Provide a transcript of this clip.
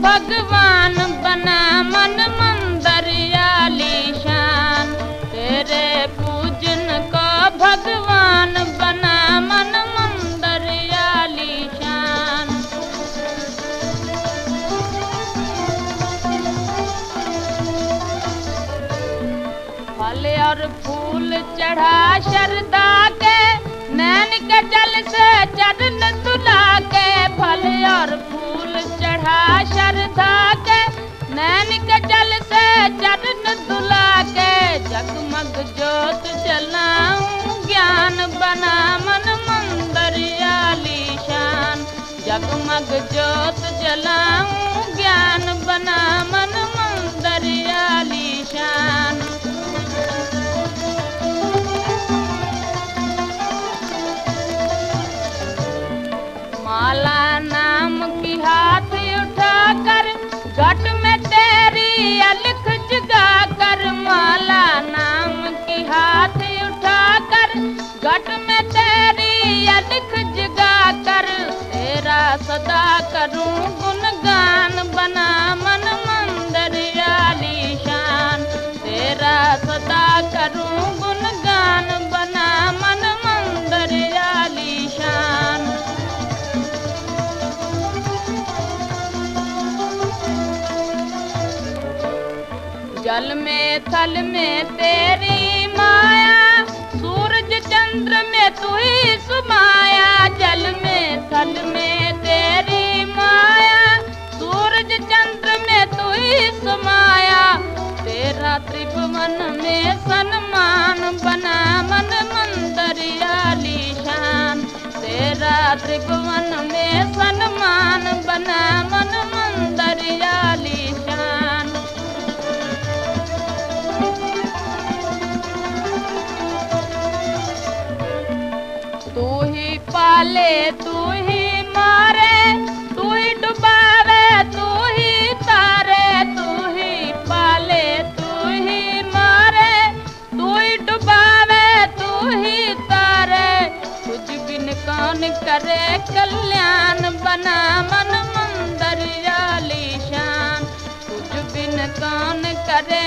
भगवान बना मन मंदिर आलीशान। तेरे पूजन को भगवान बना मन मंदिर आलीशान। फल और फूल चढ़ा शरदा जगमग ज्योत जलाऊं ज्ञान बना मन मंदिर आलीशान जगमग ज्योत जलाऊं सदा करूँ गुणगान बना मन मंदिर आलीशान तेरा सदा करूँ गुणगान बना मन मंदिर आलीशान जल में, थल में तेरी माया, सूरज चंद्र में तू ही सुमाया सुमाया। तेरा त्रिभुवन में सन्मान बना, मन मंदिर आलीशान तेरा त्रिभुवन में सन्मान बना, मन मंदिर आलीशान तू ही पाले, तू ही करे कल्याण बना मन मंदिर आलीशान कुछ बिन कौन करे